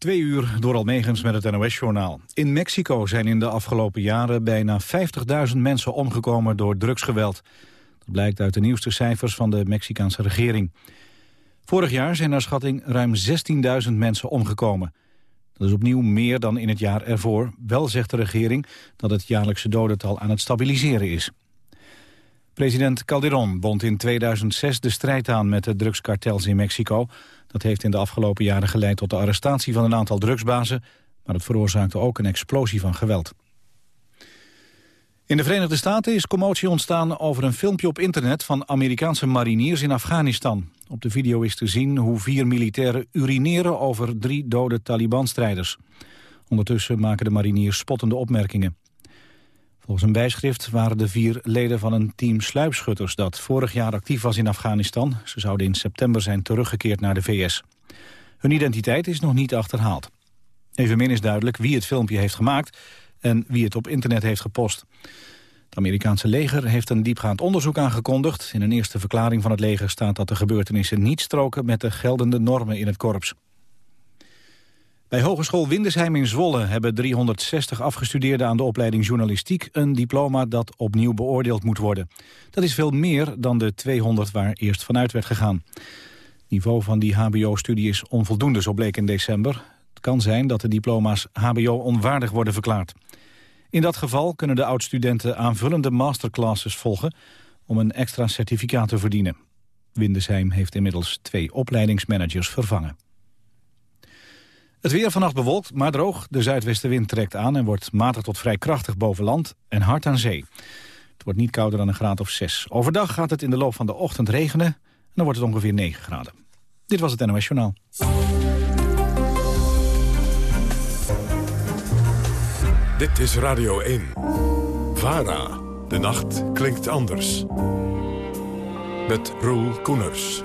Twee uur door Almegens met het NOS-journaal. In Mexico zijn in de afgelopen jaren bijna 50.000 mensen omgekomen door drugsgeweld. Dat blijkt uit de nieuwste cijfers van de Mexicaanse regering. Vorig jaar zijn naar schatting ruim 16.000 mensen omgekomen. Dat is opnieuw meer dan in het jaar ervoor. Wel zegt de regering dat het jaarlijkse dodental aan het stabiliseren is. President Calderon bond in 2006 de strijd aan met de drugskartels in Mexico. Dat heeft in de afgelopen jaren geleid tot de arrestatie van een aantal drugsbazen... maar het veroorzaakte ook een explosie van geweld. In de Verenigde Staten is commotie ontstaan over een filmpje op internet... van Amerikaanse mariniers in Afghanistan. Op de video is te zien hoe vier militairen urineren over drie dode Taliban-strijders. Ondertussen maken de mariniers spottende opmerkingen. Volgens een bijschrift waren de vier leden van een team sluipschutters... dat vorig jaar actief was in Afghanistan. Ze zouden in september zijn teruggekeerd naar de VS. Hun identiteit is nog niet achterhaald. Evenmin is duidelijk wie het filmpje heeft gemaakt... en wie het op internet heeft gepost. Het Amerikaanse leger heeft een diepgaand onderzoek aangekondigd. In een eerste verklaring van het leger staat dat de gebeurtenissen niet stroken... met de geldende normen in het korps. Bij Hogeschool Windesheim in Zwolle hebben 360 afgestudeerden aan de opleiding journalistiek een diploma dat opnieuw beoordeeld moet worden. Dat is veel meer dan de 200 waar eerst vanuit werd gegaan. Het niveau van die hbo-studie is onvoldoende, zo bleek in december. Het kan zijn dat de diploma's hbo onwaardig worden verklaard. In dat geval kunnen de oud-studenten aanvullende masterclasses volgen om een extra certificaat te verdienen. Windesheim heeft inmiddels twee opleidingsmanagers vervangen. Het weer vannacht bewolkt, maar droog. De zuidwestenwind trekt aan en wordt matig tot vrij krachtig boven land en hard aan zee. Het wordt niet kouder dan een graad of 6. Overdag gaat het in de loop van de ochtend regenen en dan wordt het ongeveer 9 graden. Dit was het NOS Journaal. Dit is Radio 1. VARA. De nacht klinkt anders. Met Roel Koeners.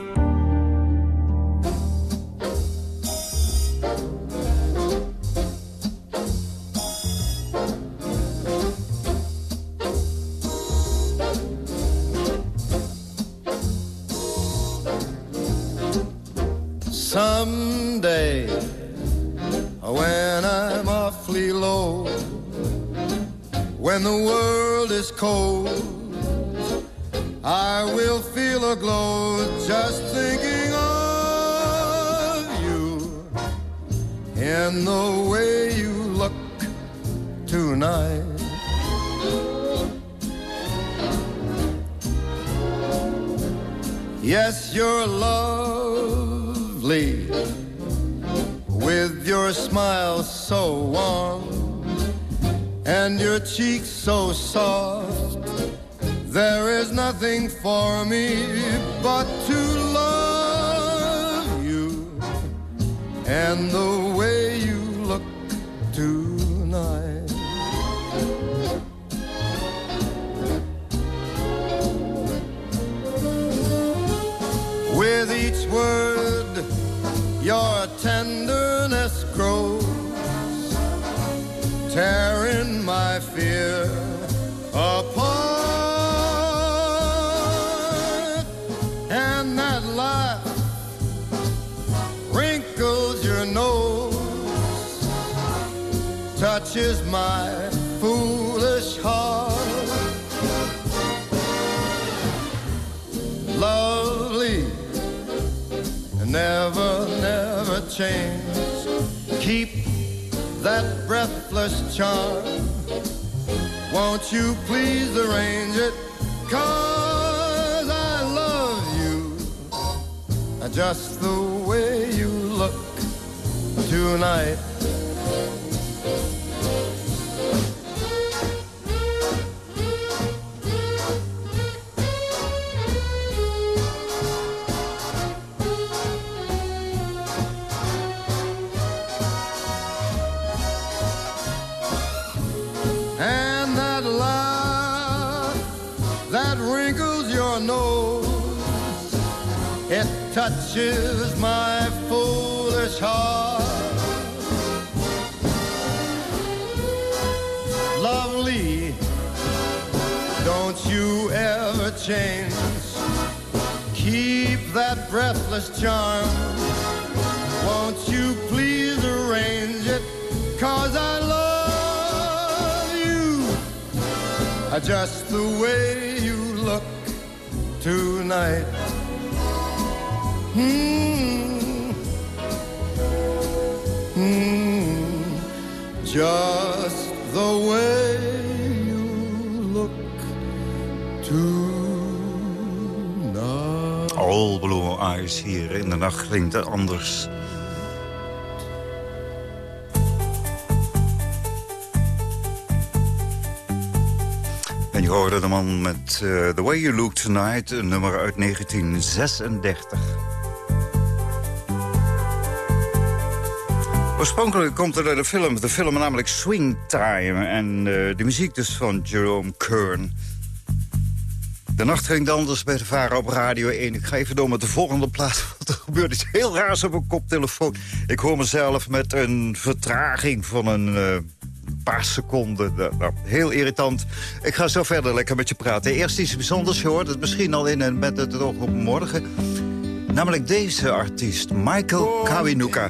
Touches my foolish heart. Lovely, never never change. Keep that breathless charm. Won't you please arrange it? Cause I love you just the way you look tonight. touches my foolish heart. Lovely, don't you ever change. Keep that breathless charm. Won't you please arrange it? Cause I love you. Just the way you look tonight. Hmm. Just the way you look. All Blue Eyes hier in de nacht klinkt anders. En je hoorde de man met uh, The Way You Look Tonight, een nummer uit 1936. Oorspronkelijk komt er uit de film, de film namelijk Swing Time. En uh, de muziek dus van Jerome Kern. De nacht ging anders bij de Varen op Radio 1. Ik ga even door met de volgende plaats. Want er gebeurt iets heel raars op mijn koptelefoon. Ik hoor mezelf met een vertraging van een uh, paar seconden. Nou, heel irritant. Ik ga zo verder lekker met je praten. Eerst iets bijzonders. Je hoort het misschien al in en met het oog op morgen. Namelijk deze artiest, Michael Kawinuka.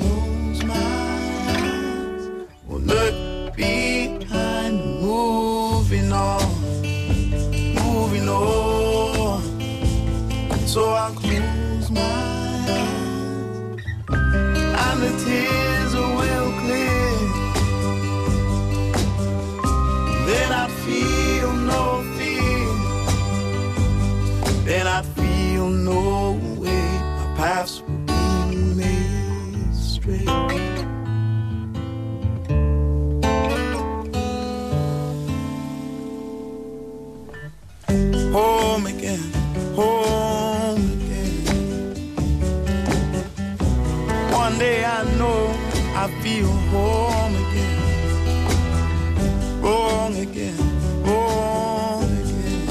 and home again. Wrong again, wrong again.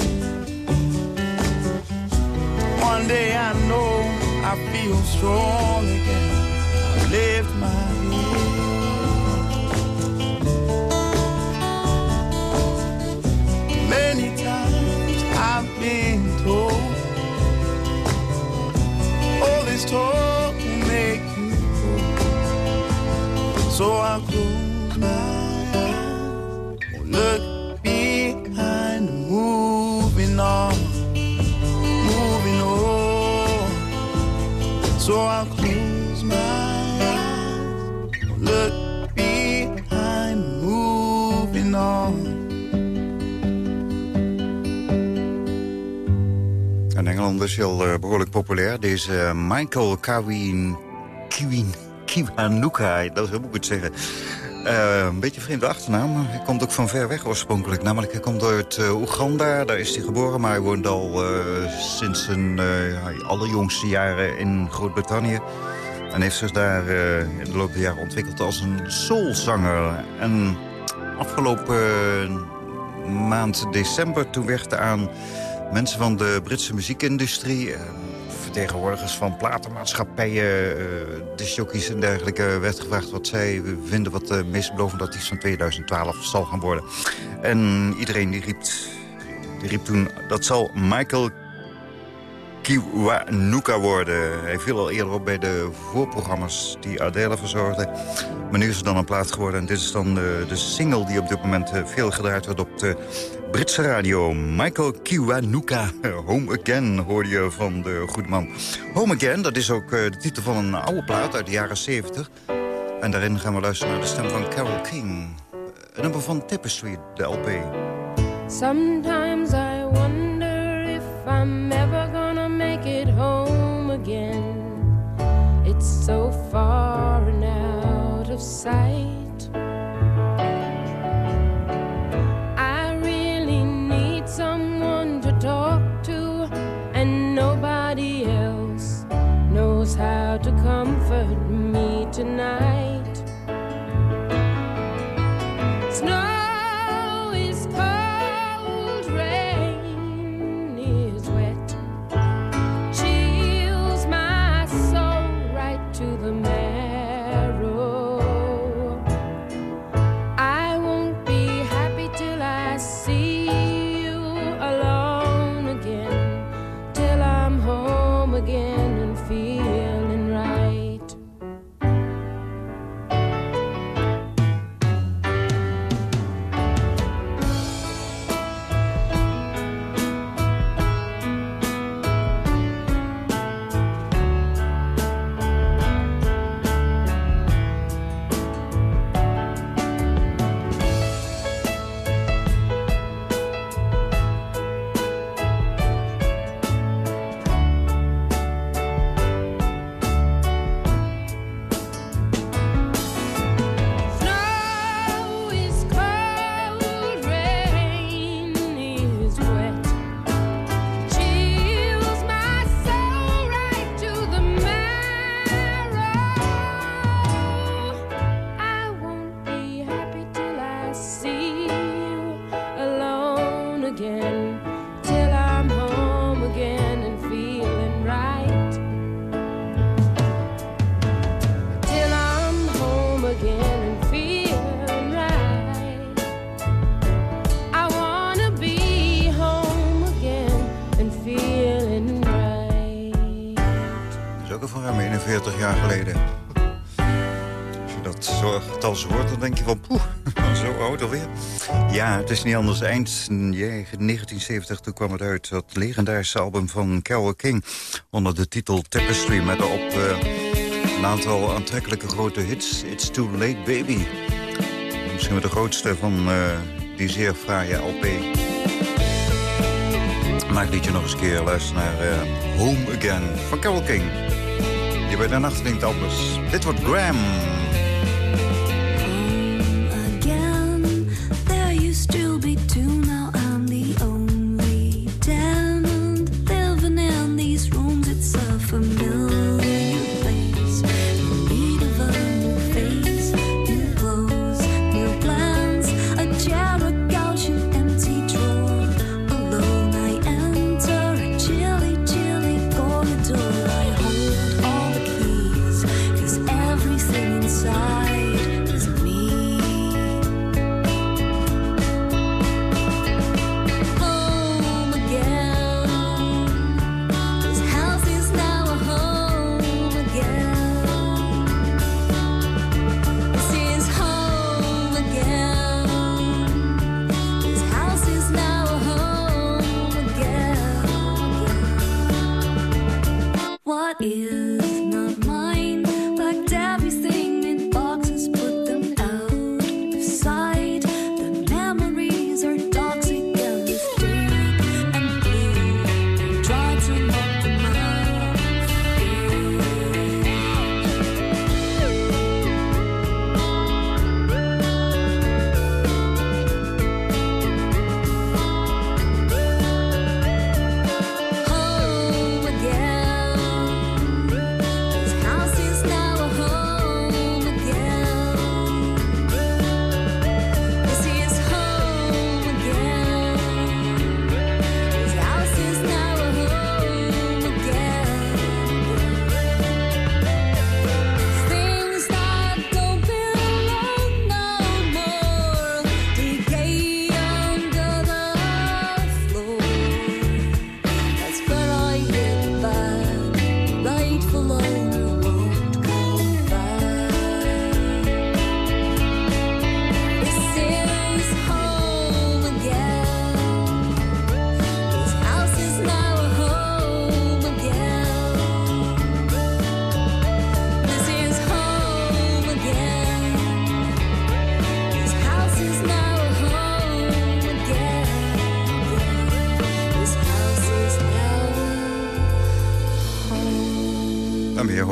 One day I know I feel strong Hij al eh, behoorlijk populair. Deze eh, Michael Kawin... Kiwanuka, dat moet ik het zeggen. Eh, een beetje een vreemde achternaam. Hij komt ook van ver weg oorspronkelijk. Namelijk, hij komt uit Oeganda. Daar is hij geboren, maar hij woont al sinds zijn allerjongste jaren in Groot-Brittannië. En heeft zich daar in de loop der jaren ontwikkeld als een soulzanger. En afgelopen maand december, toen werd aan mensen van de Britse muziekindustrie... eh, vertegenwoordigers van platenmaatschappijen, de jockeys en dergelijke... werd gevraagd wat zij vinden wat de meest belovende artiest van 2012 zal gaan worden. En iedereen die riep, die riep toen, dat zal Michael Kiwanuka worden. Hij viel al eerder op bij de voorprogramma's die Adele verzorgde. Maar nu is het dan een plaat geworden. En dit is dan de, de single die op dit moment eh, veel gedraaid wordt op de Britse radio. Michael Kiwanuka, Home Again, hoorde je van de goede man. Home Again, dat is ook eh, de titel van een oude plaat uit de jaren 70. En daarin gaan we luisteren naar de stem van Carole King. Een nummer van Tapestry, de LP. Sometimes I wonder if I'm ever gonna make it home again. It's so far out of sight. how to comfort me tonight. Het is niet anders. Eind 1970 toen kwam het uit, dat legendarische album van Carole King... onder de titel Tapestry, met op uh, een aantal aantrekkelijke grote hits. It's Too Late Baby. Misschien wel de grootste van uh, die zeer fraaie LP. Maak liedje nog eens een keer luisteren naar uh, Home Again van Carole King. Die bij de nacht anders. Dit wordt Graham.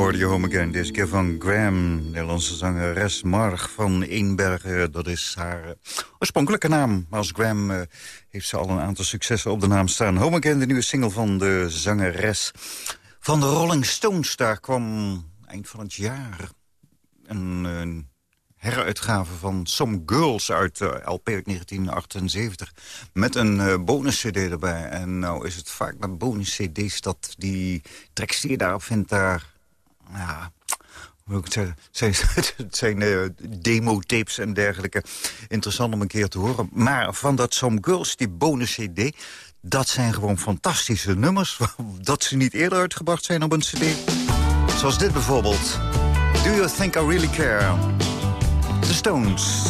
Hoorde Home Again, deze keer van Graham, Nederlandse zangeres Marg van Eenbergen. Dat is haar uh, oorspronkelijke naam. Als Graham uh, heeft ze al een aantal successen op de naam staan. Home Again, de nieuwe single van de zangeres van de Rolling Stones. Daar kwam eind van het jaar een, heruitgave van Some Girls uit uh, LP uit 1978. Met een uh, bonus-cd erbij. En nou is het vaak met bonus-cd's dat die tracks die je daarop vindt daar... Ja, hoe ik het zeggen? Het zijn, uh, demo-tapes en dergelijke. Interessant om een keer te horen. Maar van dat Some Girls, die bonus-cd... dat zijn gewoon fantastische nummers. Dat ze niet eerder uitgebracht zijn op een cd. Zoals dit bijvoorbeeld. Do You Think I Really Care? The Stones.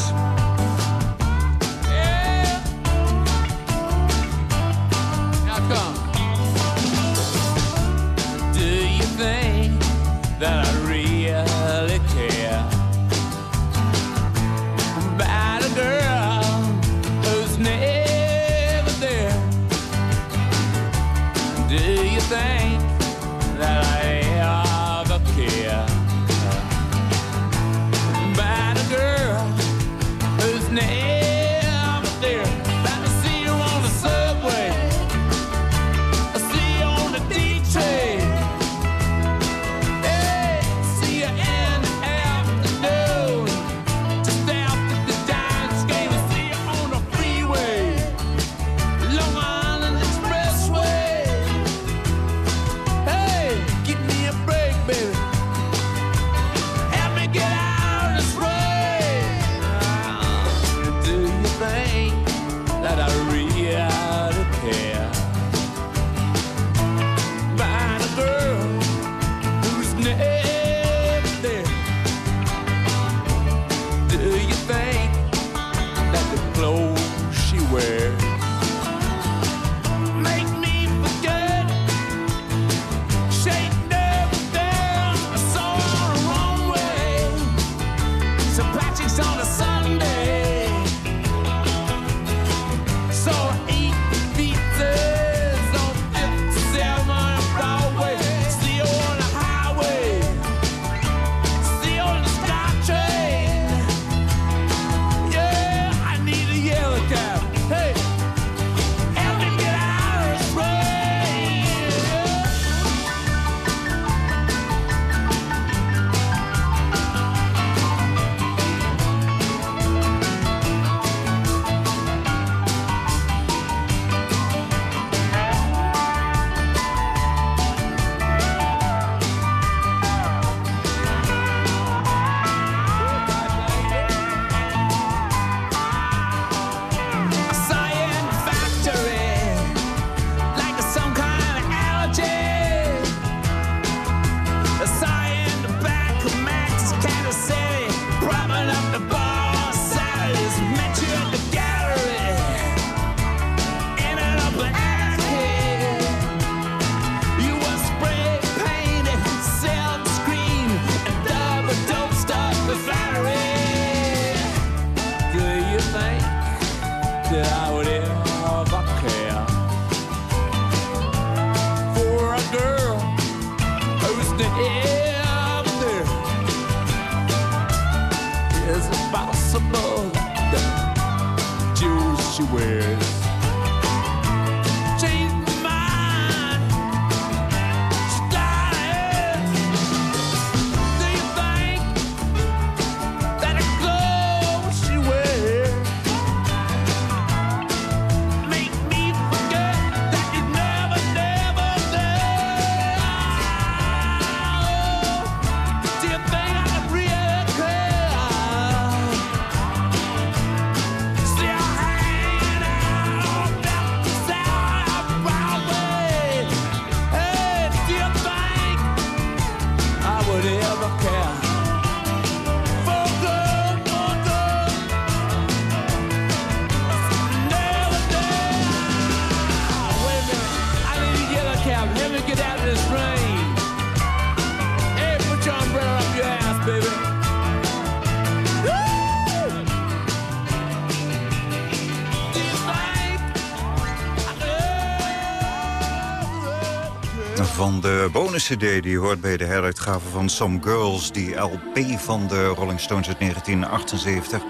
Van de bonus-cd die hoort bij de heruitgave van Some Girls... die LP van de Rolling Stones uit 1978.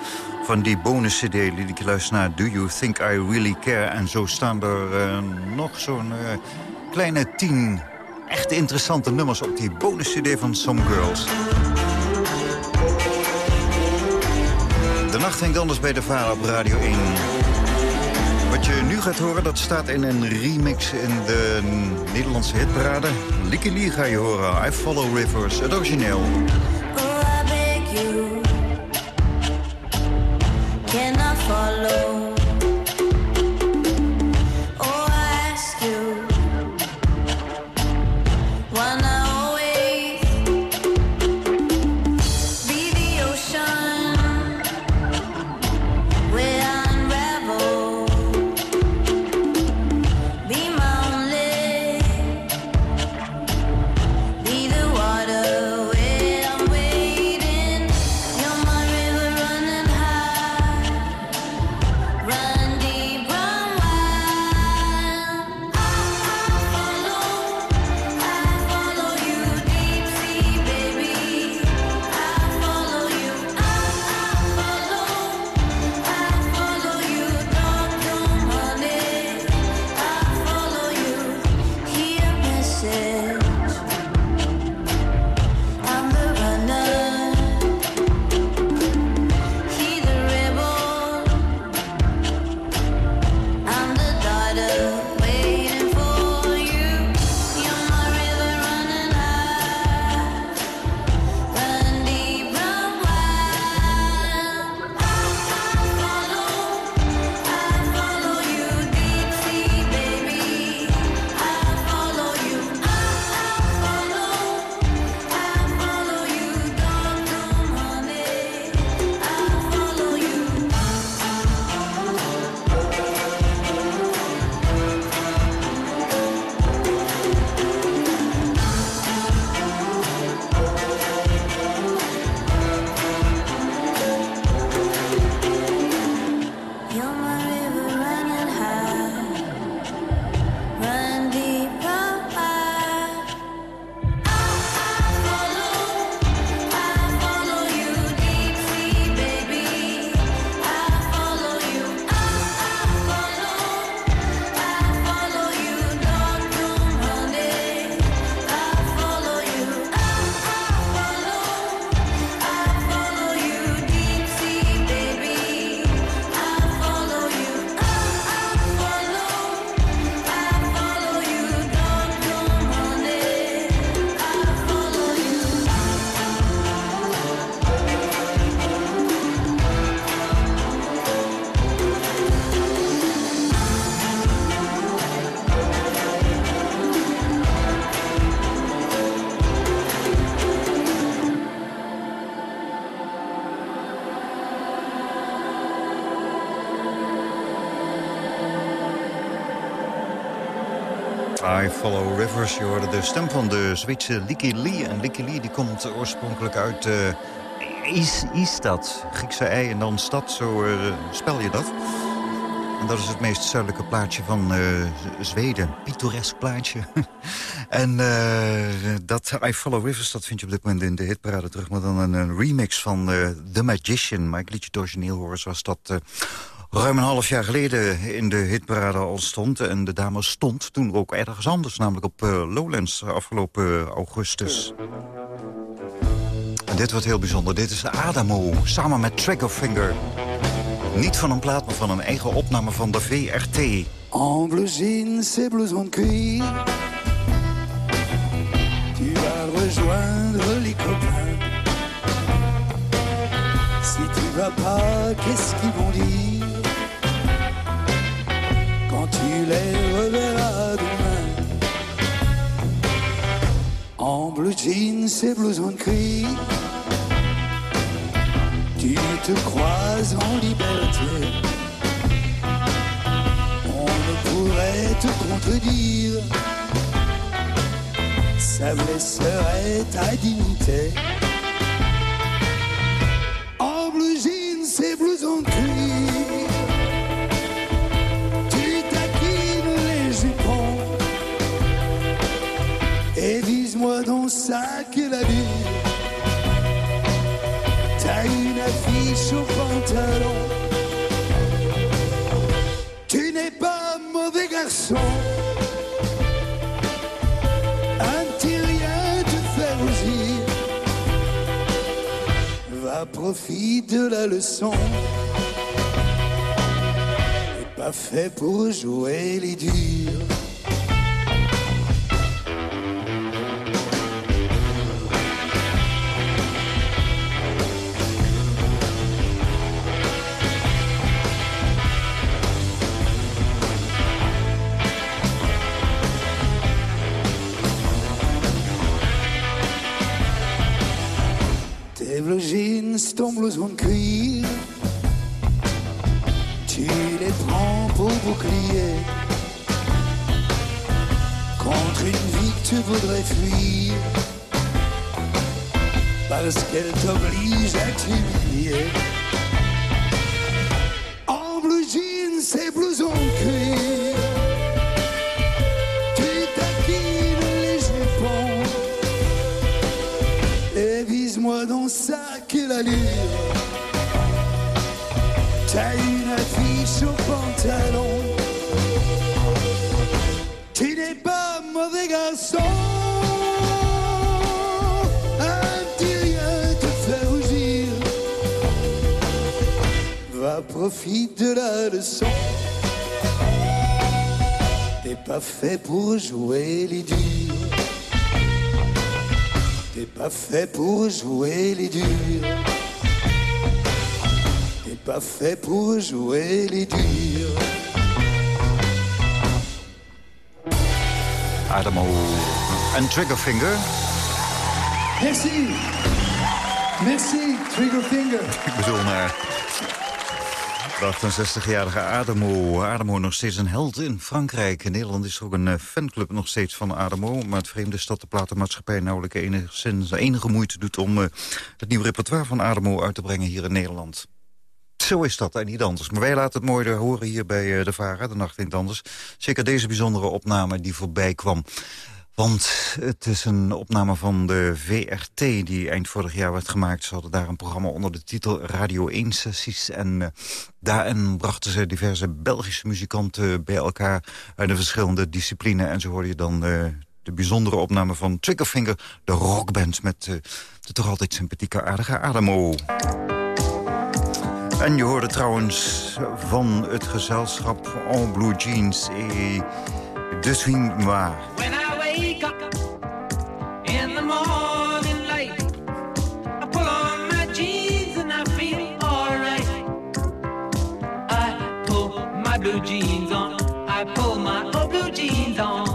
Van die bonus-cd liet ik luisteren naar Do You Think I Really Care? En zo staan er uh, nog zo'n uh, kleine tien echt interessante nummers... op die bonus-cd van Some Girls. De nacht hangt anders bij de Vara op Radio 1... Wat je nu gaat horen, dat staat in een remix in de Nederlandse hitparade. Lee ga je horen, I Follow Rivers, het origineel. Follow Rivers. Je hoorde de stem van de Zweedse Licky Lee. En Licky Lee die komt oorspronkelijk uit Is, Istad. Griekse ei en dan stad, zo uh, spel je dat. En dat is het meest zuidelijke plaatje van uh, Zweden. Pittoresk plaatje. en dat I Follow Rivers, dat vind je op dit moment in de hitparade terug. Maar dan een, een remix van The Magician. Maar ik liet je het origineel horen zoals dat ruim een half jaar geleden in de hitparade al stond. En de dame stond toen ook ergens anders, namelijk op uh, Lowlands afgelopen augustus. En dit wordt heel bijzonder. Dit is Adamo, samen met Triggerfinger. Niet van een plaat, maar van een eigen opname van de VRT. En jean, c'est blouson de cuir. Tu vas rejoindre les copains. Si tu vas pas, qu'est-ce qu'ils vont dire les reverras demain En bleu jean, c'est blouson cuir. Tu te croises en liberté. On ne pourrait te contredire. Ça blesserait ta dignité. En bleu jean, c'est blouson de ça que la vie. T'as une affiche au pantalon. Tu n'es pas mauvais garçon. Un petit rien te fait rougir. Va profite de la leçon. Pas fait pour jouer les durs. Blouson de cuir. Tu les prends pour bouclier. Contre une vie que tu voudrais fuir. Parce qu'elle t'oblige à t'humilier T'as une affiche au pantalon. Tu n'es pas mauvais garçon. Un petit rien te fait rougir. Va profite de la leçon. T'es pas fait pour jouer les. Pas fait pour jouer les durs. T'es pas fait pour jouer les durs. Adamo en Triggerfinger. Merci. Merci, Triggerfinger. Ik bedoel naar de 68-jarige Ademo. Ademo nog steeds een held in Frankrijk. In Nederland is er ook een eh, fanclub nog steeds van Ademo. Maar het vreemde is dat de platenmaatschappij nauwelijks enigszins enige moeite doet... om eh, het nieuwe repertoire van Ademo uit te brengen hier in Nederland. Zo is dat en niet anders. Maar wij laten het mooi horen hier bij eh, de VARA, de Nacht in Anders. Zeker deze bijzondere opname die voorbij kwam. Want het is een opname van de VRT die eind vorig jaar werd gemaakt. Ze hadden daar een programma onder de titel Radio 1-sessies. En uh, daarin brachten ze diverse Belgische muzikanten bij elkaar... uit de verschillende disciplines. En zo hoorde je dan uh, de bijzondere opname van Triggerfinger... de rockband met uh, de toch altijd sympathieke aardige Ademo. En je hoorde trouwens van het gezelschap En Blue Jeans... et De Swing wake up in the morning light, I pull on my jeans and I feel alright. I pull my blue jeans on, I pull my old blue jeans on.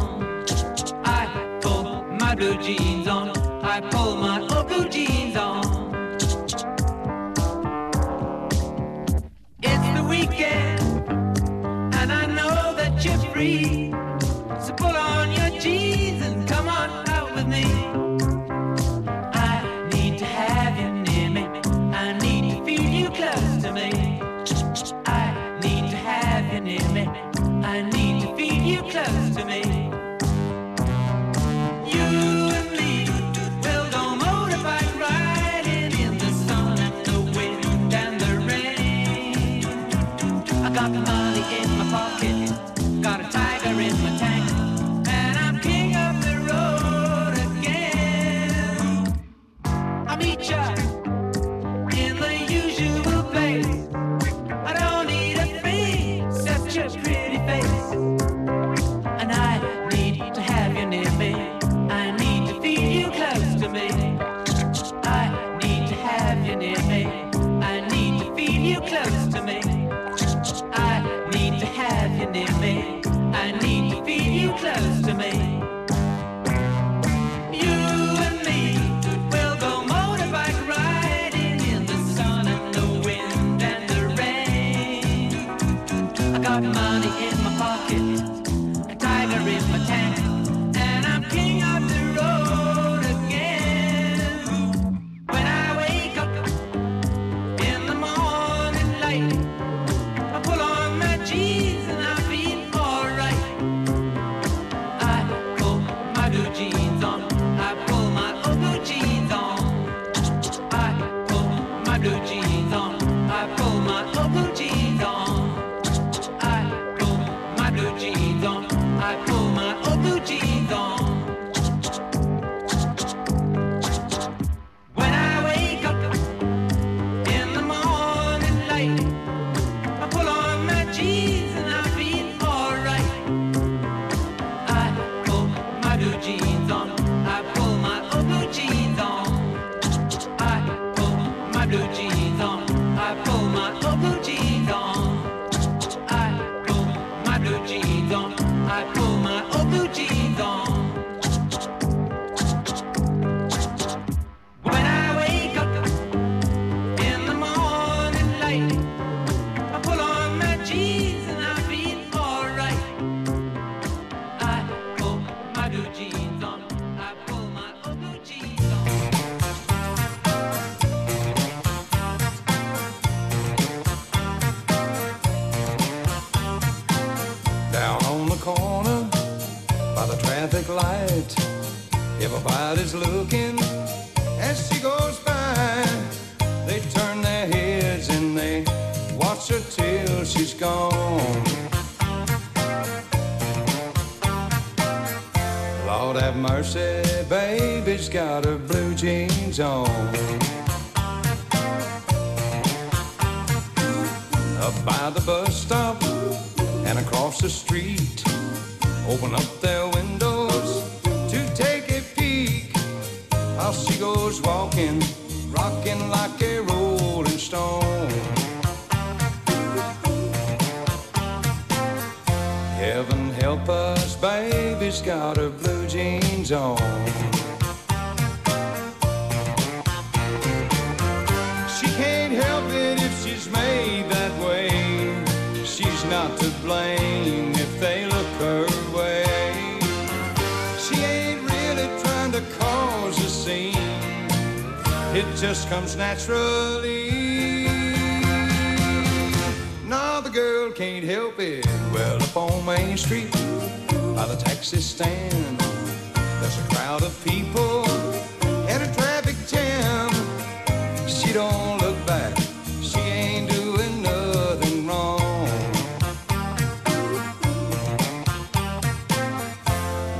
I pull my blue jeans on, I pull my old blue jeans on. It's the weekend, and I know that you're free. Everybody's looking as she goes by. They turn their heads and they watch her till she's gone. Lord have mercy, baby's got her blue jeans on. Up by the bus stop and across the street, open up their windows goes walking, rocking like a rolling stone. Heaven help us, baby's got her blue jeans on. Just comes naturally. Now the girl can't help it. Well, up on Main Street, by the taxi stand, there's a crowd of people and a traffic jam. She don't look back. She ain't doing nothing wrong.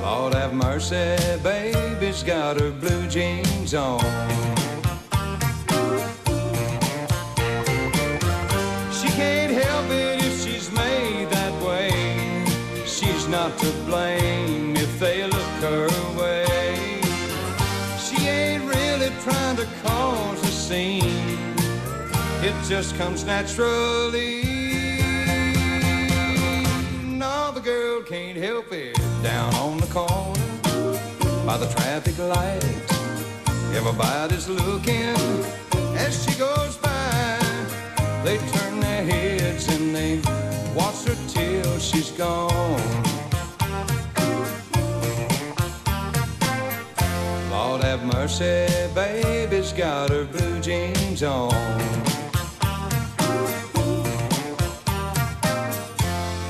Lord have mercy, baby's got her blue jeans on. To blame if they look her way. She ain't really trying to cause a scene. It just comes naturally. No, the girl can't help it. Down on the corner by the traffic light, everybody's looking as she goes by. They turn their heads and they watch her till she's gone. Have mercy, baby's got her blue jeans on.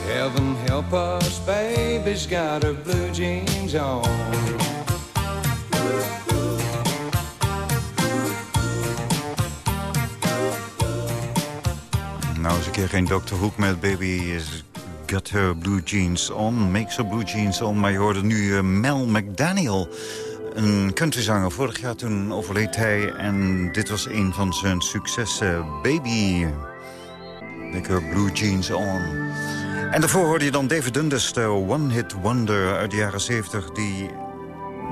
Heaven help us, baby's got her blue jeans on. Nou, eens een keer geen Dr. Hoek met Baby is Got Her Blue Jeans On. Makes Her Blue Jeans On. Maar je hoorde nu eh, Mel McDaniel. Een countryzanger. Vorig jaar toen overleed hij. En dit was een van zijn successen. Baby. Her Blue Jeans On. En daarvoor hoorde je dan David Dundas, de One Hit Wonder uit de jaren 70... die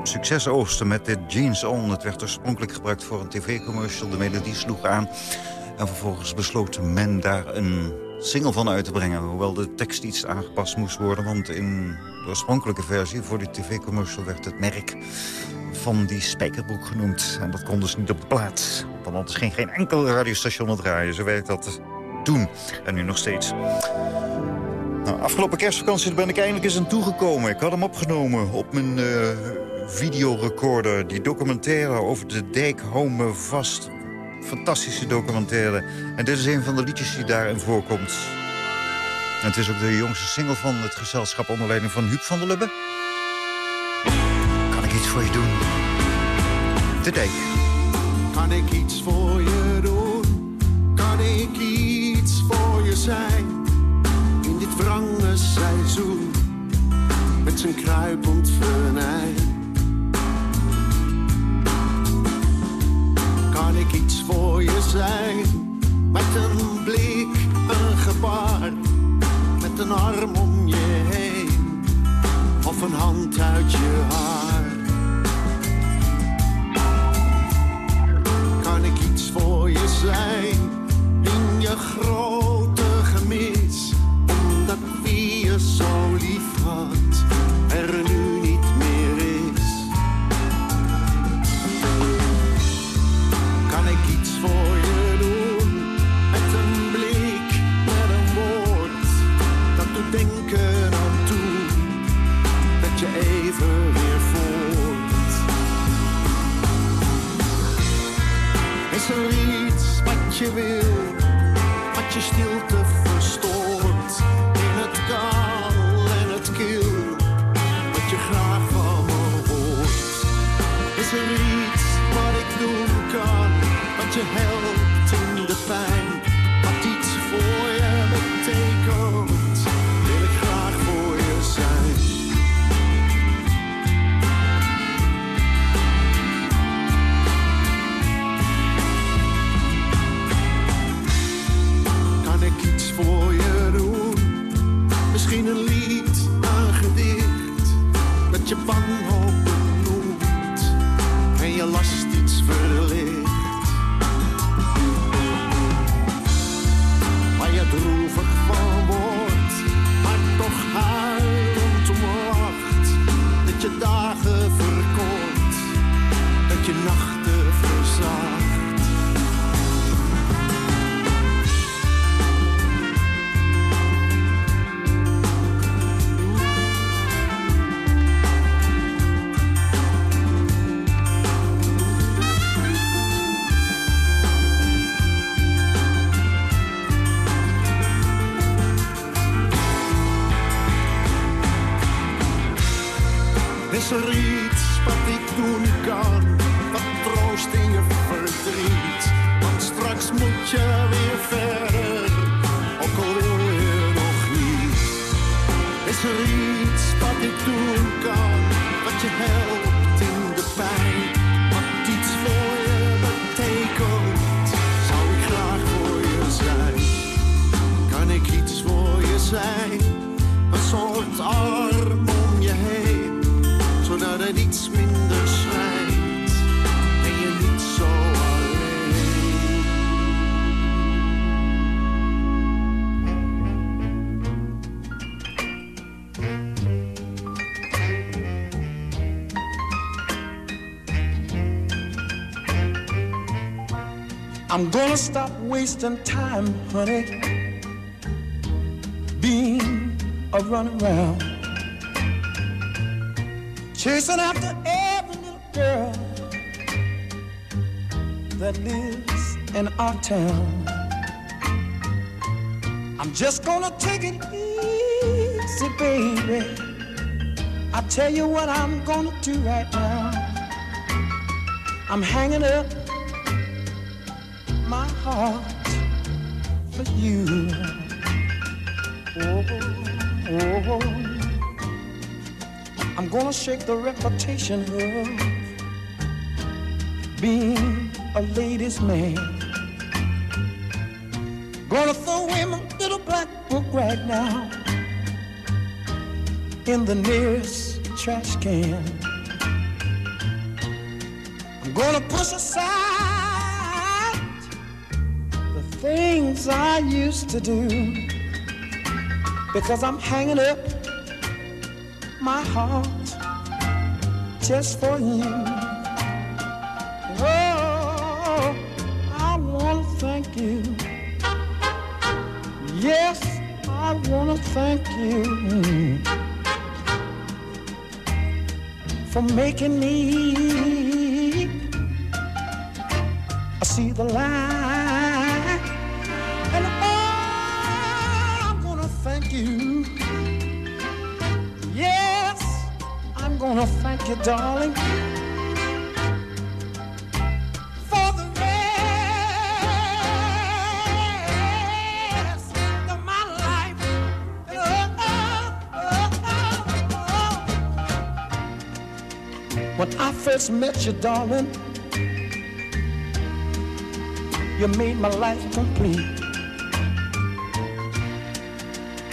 succes oogste met dit Jeans On. Het werd oorspronkelijk gebruikt voor een tv-commercial. De melodie sloeg aan. En vervolgens besloot men daar een single van uit te brengen. Hoewel de tekst iets aangepast moest worden. Want in de oorspronkelijke versie voor die tv-commercial werd het merk van die spijkerbroek genoemd. En dat kon dus niet op de plaats. Want anders ging geen enkel radiostation het draaien. Zo werkt dat toen. En nu nog steeds. Nou, afgelopen kerstvakantie ben ik eindelijk eens aan toegekomen. Ik had hem opgenomen op mijn eh, videorecorder. Die documentaire over de dijk Hou me vast. Fantastische documentaire. En dit is een van de liedjes die daarin voorkomt. En het is ook de jongste single van het gezelschap onder leiding van Huub van der Lubbe. Kan ik iets voor je doen? De dijk. Kan ik iets voor je doen? Kan ik iets voor je zijn? In dit wrange seizoen, met zijn kruipend venijn. Kan ik iets voor je zijn? Met een blik, een gebaar, een arm om je heen, of een hand uit je haar. kan ik iets voor je zijn in je grote gemis. Omdat wie je zo je wil, wat je stilte verstoort. In het kaal en het kil, wat je graag van me hoort. Is er iets wat ik doen kan, wat je helpt in de pijn? Wasting time, honey, being a runaround. Chasing after every little girl that lives in our town. I'm just gonna take it easy, baby. I tell you what I'm gonna do right now. I'm hanging up my heart for you. Oh, oh, oh. I'm gonna shake the reputation of being a ladies' man. Gonna throw away my little black book right now in the nearest trash can. I'm gonna push aside things I used to do because I'm hanging up my heart just for you. Oh, I want to thank you. Yes, I want to thank you for making me see the light. Oh, oh. When I first met you, darling, you made my life complete.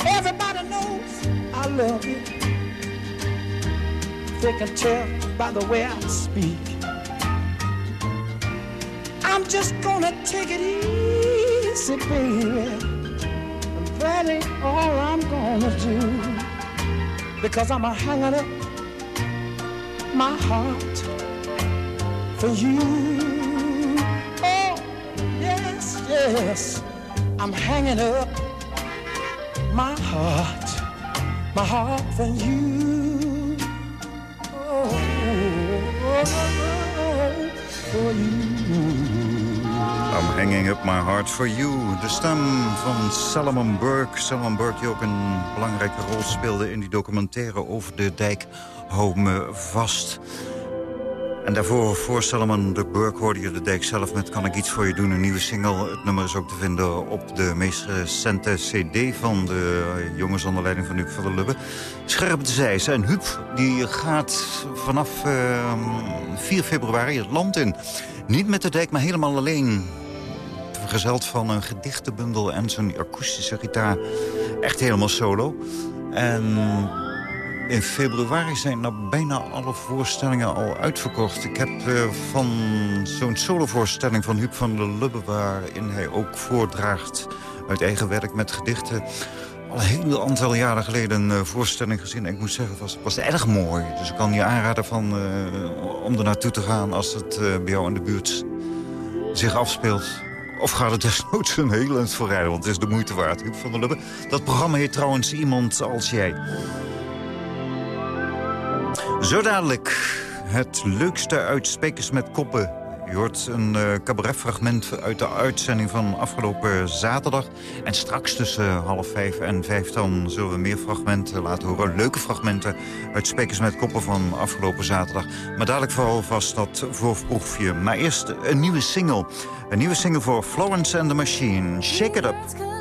Everybody knows I love you. They can tell by the way I speak. I'm just gonna take it easy, baby. And that ain't all I'm gonna do. Because I'm a hanging up my heart for you. Oh, yes, yes. I'm hanging up my heart, my heart for you. I'm hanging up my heart for you. De stem van Salomon Burke. Salomon Burke die ook een belangrijke rol speelde in die documentaire over de dijk Hou me vast. En daarvoor, voor Salomon de Burke, hoorde je de dijk zelf met Kan ik iets voor je doen? Een nieuwe single. Het nummer is ook te vinden op de meest recente cd van de jongens onder leiding van Huub van der Lubbe. Scherp de Zeis. En Huub die gaat vanaf eh, 4 februari het land in. Niet met de dijk, maar helemaal alleen. Vergezeld van een gedichtenbundel en zijn akoestische gitaar. Echt helemaal solo. En in februari zijn nou bijna alle voorstellingen al uitverkocht. Ik heb eh, van zo'n solovoorstelling van Huub van der Lubbe... waarin hij ook voordraagt uit eigen werk met gedichten... al een heel aantal jaren geleden een eh, voorstelling gezien. En ik moet zeggen, het was, was erg mooi. Dus ik kan je aanraden van, eh, om er naartoe te gaan als het bij jou in de buurt zich afspeelt. Of gaat het desnoods een heel voor rijden, want het is de moeite waard. Huub van der Lubbe. Dat programma heet trouwens Iemand als jij. Zo dadelijk het leukste uit Spekers met Koppen. Je hoort een eh, cabaretfragment uit de uitzending van afgelopen zaterdag. En straks tussen half vijf en vijf dan zullen we meer fragmenten laten horen. Leuke fragmenten uit Spekers met Koppen van afgelopen zaterdag. Maar dadelijk vooral vast dat voorproefje. Maar eerst een nieuwe single. Een nieuwe single voor Florence and the Machine. Shake it up.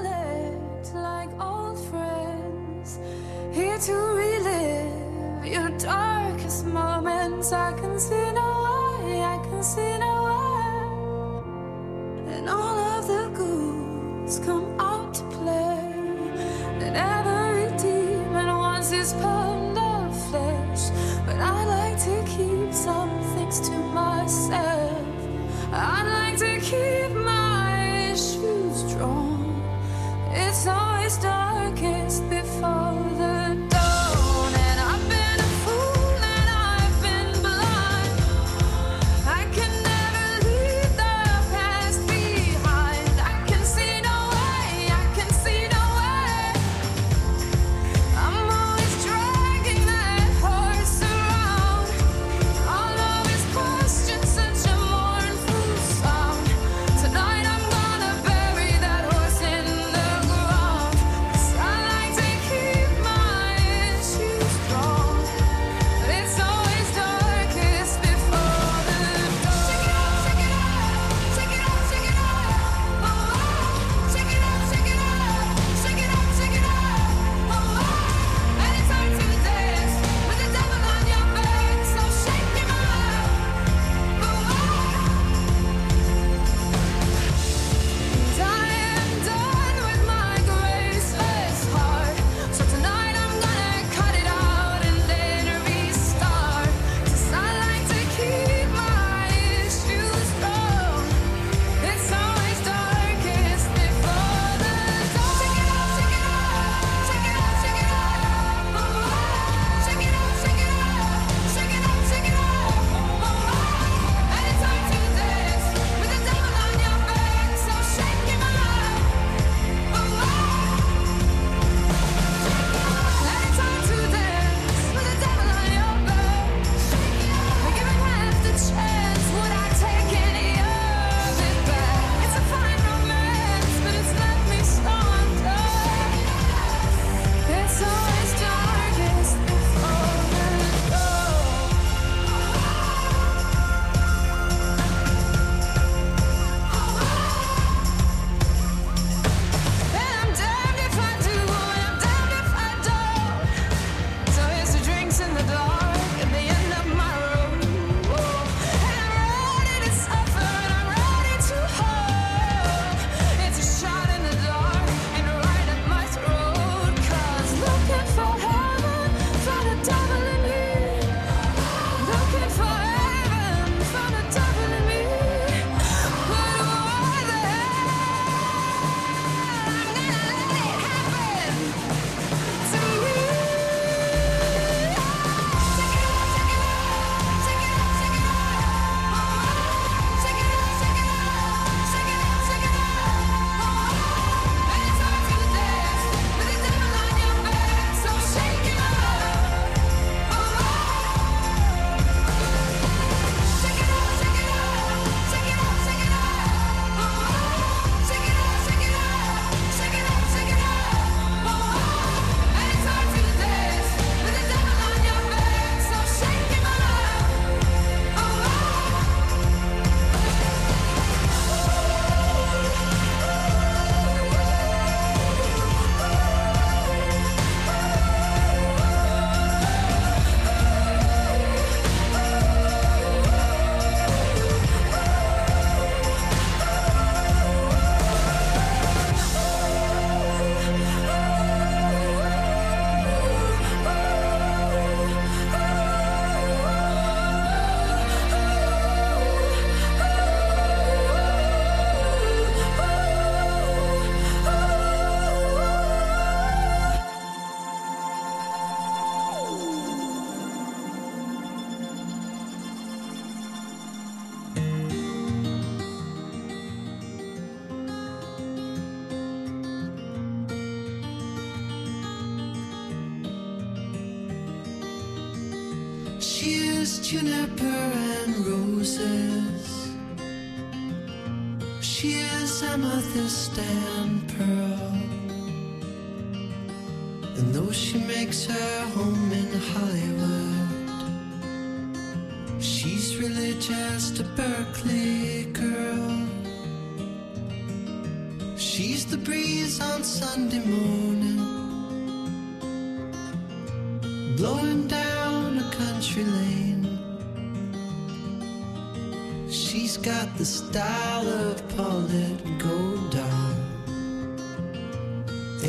Got the style of Paulette Godard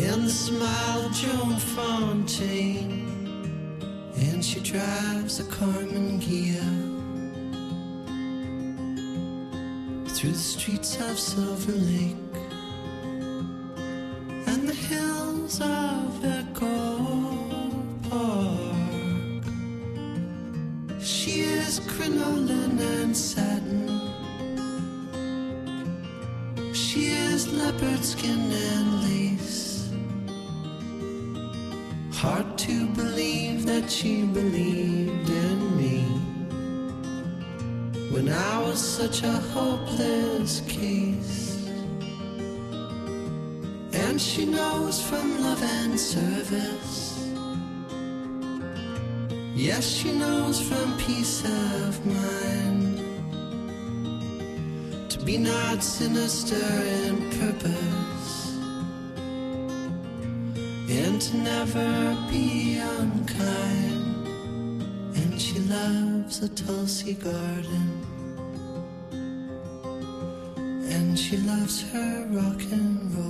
and the smile of Joan Fontaine. And she drives a Carmen Gia through the streets of Silver Lake. And the hills of Echo skin and lace. Hard to believe that she believed in me when I was such a hopeless case. And she knows from love and service. Yes, she knows from peace of mind to be not sinister in purpose and to never be unkind. And she loves a Tulsi garden. And she loves her rock and roll.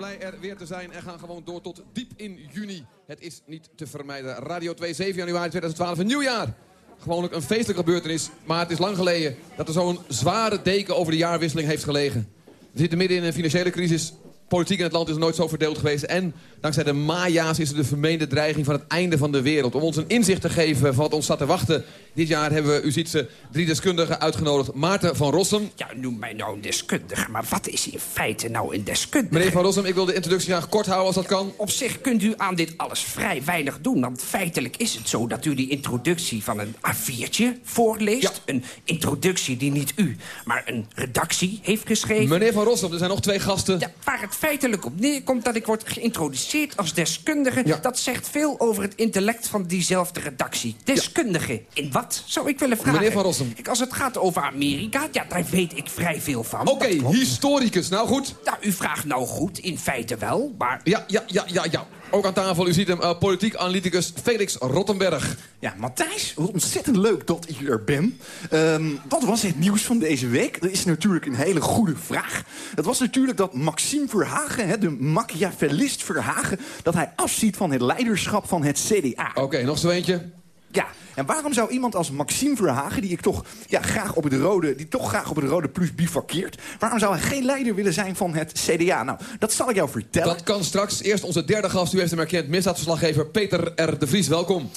Blij er weer te zijn en gaan gewoon door tot diep in juni. Het is niet te vermijden. Radio 2, 7 januari 2012, een nieuwjaar. Gewoonlijk een feestelijke gebeurtenis, maar het is lang geleden... dat er zo'n zware deken over de jaarwisseling heeft gelegen. We zitten midden in een financiële crisis. Politiek in het land is nooit zo verdeeld geweest. En dankzij de Maya's is er de vermeende dreiging van het einde van de wereld. Om ons een inzicht te geven van wat ons staat te wachten. Dit jaar hebben we, u ziet ze, drie deskundigen uitgenodigd. Maarten van Rossum. Ja, noem mij nou een deskundige, maar wat is in feite nou een deskundige? Meneer van Rossum, ik wil de introductie graag kort houden als dat kan. Op zich kunt u aan dit alles vrij weinig doen. Want feitelijk is het zo dat u die introductie van een A4'tje voorleest. Een introductie die niet u, maar een redactie heeft geschreven. Meneer van Rossum, er zijn nog twee gasten. Ja, waar het feitelijk op neerkomt dat ik word geïntroduceerd als deskundige... dat zegt veel over het intellect van diezelfde redactie. Deskundige in wat, zou ik willen vragen? Meneer Van Rossum. Kijk, als het gaat over Amerika, ja, daar weet ik vrij veel van. Oké, historicus. Nou goed. Nou, u vraagt nou goed, in feite wel, maar... Ja, ja, ja, ja, ja. Ook aan tafel, u ziet hem, eh, politiek analyticus Felix Rottenberg. Ja, Matthijs, wat ontzettend leuk dat ik er ben. Ehm, wat was het nieuws van deze week? Dat is natuurlijk een hele goede vraag. Het was natuurlijk dat Maxime Verhagen, hè, de machiavellist Verhagen... dat hij afziet van het leiderschap van het CDA. Oké, nog zo eentje. Ja, en waarom zou iemand als Maxime Verhagen, die ik toch ja, graag op het rode, die toch graag op het rode plus bivakkeert, waarom zou hij geen leider willen zijn van het CDA? Nou, dat zal ik jou vertellen. Dat kan straks. Eerst onze derde gast, u heeft hem erkend, misdaadverslaggever Peter R. de Vries. Welkom.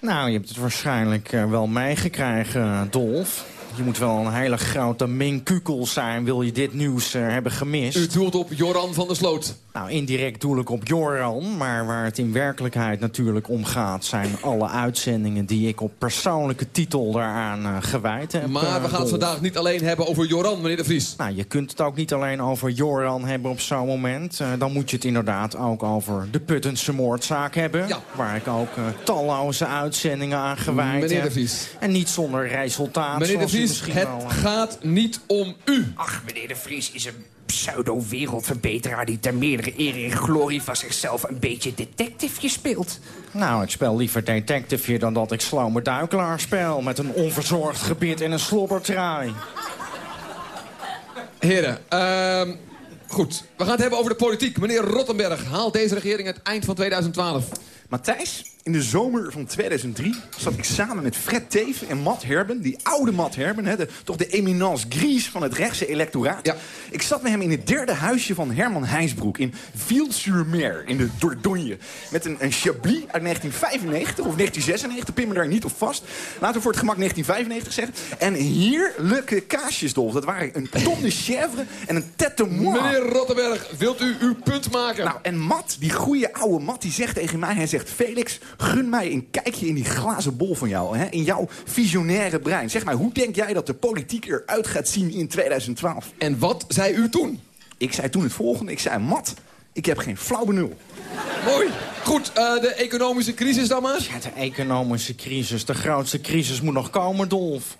Nou, je hebt het waarschijnlijk eh, wel meegekregen, Dolf. je moet wel een hele grote minkukel zijn... wil je dit nieuws eh, hebben gemist. U doelt op Joran van der Sloot. Nou, indirect doel ik op Joran. Maar waar het in werkelijkheid natuurlijk om gaat... zijn alle uitzendingen die ik op persoonlijke titel daaraan eh, gewijd heb. Maar we eh, gaan het vandaag niet alleen hebben over Joran, meneer de Vries. Nou, je kunt het ook niet alleen over Joran hebben op zo'n moment. Eh, dan moet je het inderdaad ook over de Puttense moordzaak hebben. Waar ik ook talloze uitzendingen aan gewijd Meneer de. Vries. En niet zonder resultaat. Meneer de Vries, het wel, gaat niet om u. Ach, meneer de Vries is een pseudo-wereldverbeteraar... die ter meerdere eer en glorie van zichzelf een beetje detective speelt. Nou, ik speel liever detective dan dat ik slome duikelaar speel... met een onverzorgd gebit en een slobbertrui. Heren, ehm, goed. We gaan het hebben over de politiek. Meneer Rottenberg, haalt deze regering het eind van 2012? Matthijs, in de zomer van 2003 zat ik samen met Fred Teven en Matt Herben... die oude Matt Herben, hè, de, toch de eminence grise van het rechtse electoraat. Ik zat met hem in het derde huisje van Herman Heinsbroek... in Ville-sur-Mer, in de Dordogne. Met een, een Chablis uit 1995 of 1996, pin me daar niet op vast. Laten we voor het gemak 1995 zeggen. En heerlijke kaasjes, Dolf. Dat waren een ton de chèvre en een tête de moi. Meneer Rottenberg, wilt u uw punt maken? Nou, en Matt, die goede oude Matt, die zegt tegen mij... hij zegt, Felix, gun mij een kijkje in die glazen bol van jou. Hè? In jouw visionaire brein. Zeg maar, hoe denk jij dat de politiek eruit gaat zien in 2012? En wat zei u toen? Ik zei toen het volgende. Ik zei, Matt, ik heb geen flauw benul. Mooi. Goed, eh, de economische crisis dan maar. Ja, de economische crisis. De grootste crisis moet nog komen, Dolf.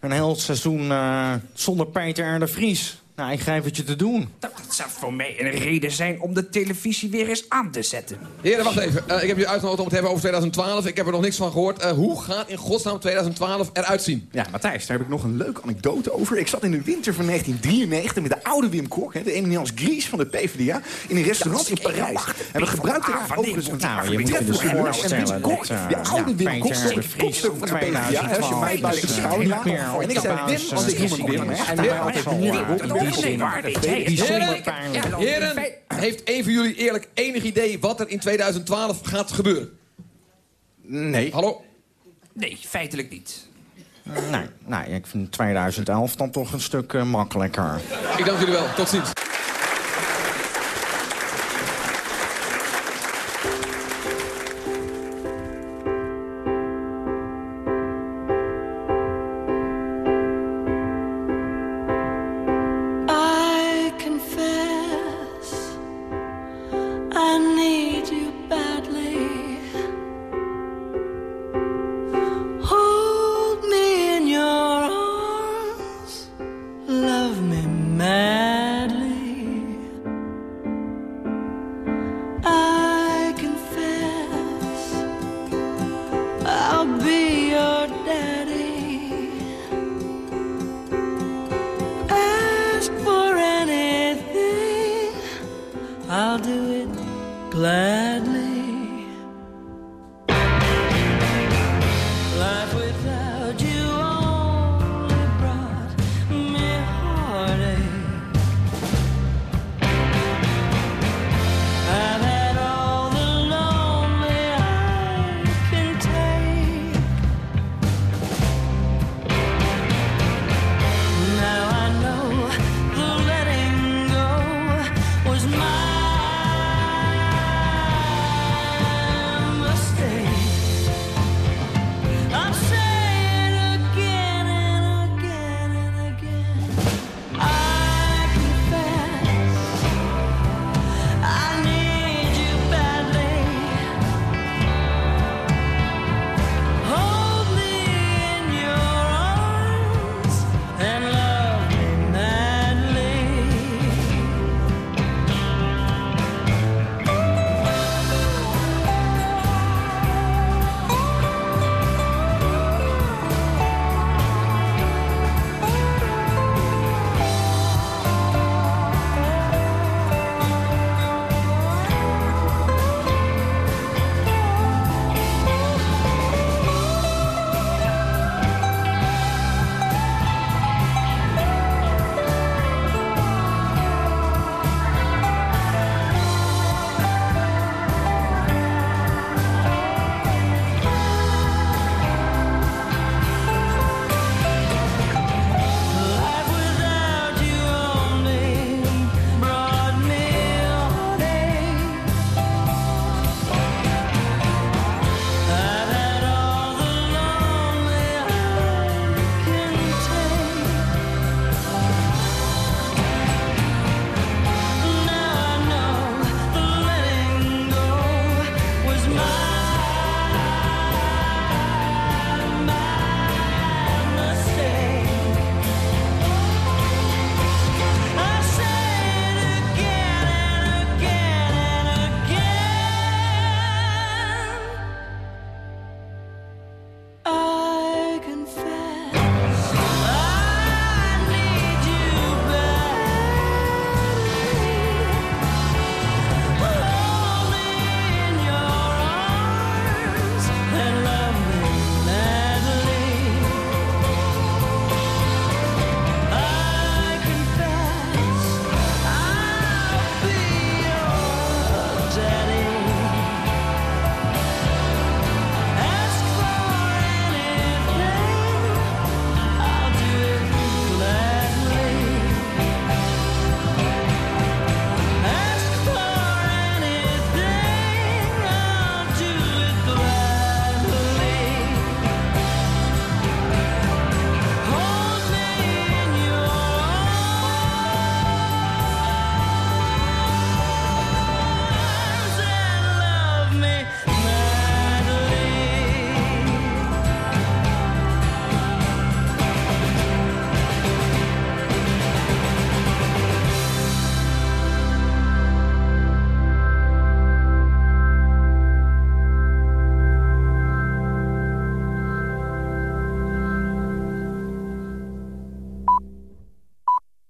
Een heel seizoen eh, zonder Peter R. de Vries. Nou, ik geef het je te doen. Dat zou voor mij een reden zijn om de televisie weer eens aan te zetten. Heren, wacht even. Eh, ik heb u uitgenodigd om het te hebben over 2012. Ik heb er nog niks van gehoord. Eh, hoe gaat in godsnaam 2012 eruit zien? Ja, Matthijs, daar heb ik nog een leuke anekdote over. Ik zat in de winter van 1993 met de oude Wim Kok... Hè, de eminence Gries van de PvdA, in een restaurant in Parijs. En we gebruikten daar overigens een Nou, je moet je dus voorstellen dat... eh, De oude Wim Kok kopstuk van de PvdA. hè, Als je mij buiten de schouder. En ik zei, Wim, als ik noem Wim, en Heren, heren, heeft een van jullie eerlijk enig idee wat er in 2012 gaat gebeuren? Nee. Hallo? Nee, feitelijk niet. Nee, nee, ik vind 2011 dan toch een stuk eh, makkelijker. Ik dank jullie wel. Tot ziens. plan.